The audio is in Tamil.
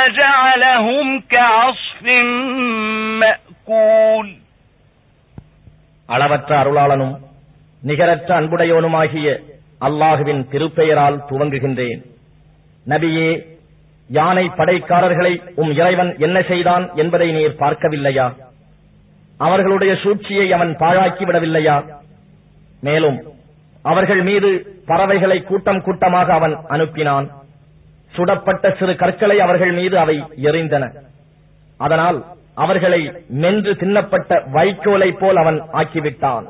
فجعلهم كعصف مأكول அளவற்ற அருளாளனும் நிகரற்ற அன்புடையவனுமாகிய அல்லாஹுவின் திருப்பெயரால் துவங்குகின்றேன் நபியே யானை படைக்காரர்களை உம் இறைவன் என்ன செய்தான் என்பதை நீர் பார்க்கவில்லையா அவர்களுடைய சூழ்ச்சியை அவன் பாழாக்கி விடவில்லையா மேலும் அவர்கள் மீது பறவைகளை கூட்டம் கூட்டமாக அவன் அனுப்பினான் சுடப்பட்ட சிறு கற்களை அவர்கள் மீது அவை எறிந்தன. அதனால் அவர்களை மென்று தின்னப்பட்ட வைக்கோலை போல் அவன் ஆக்கிவிட்டான்.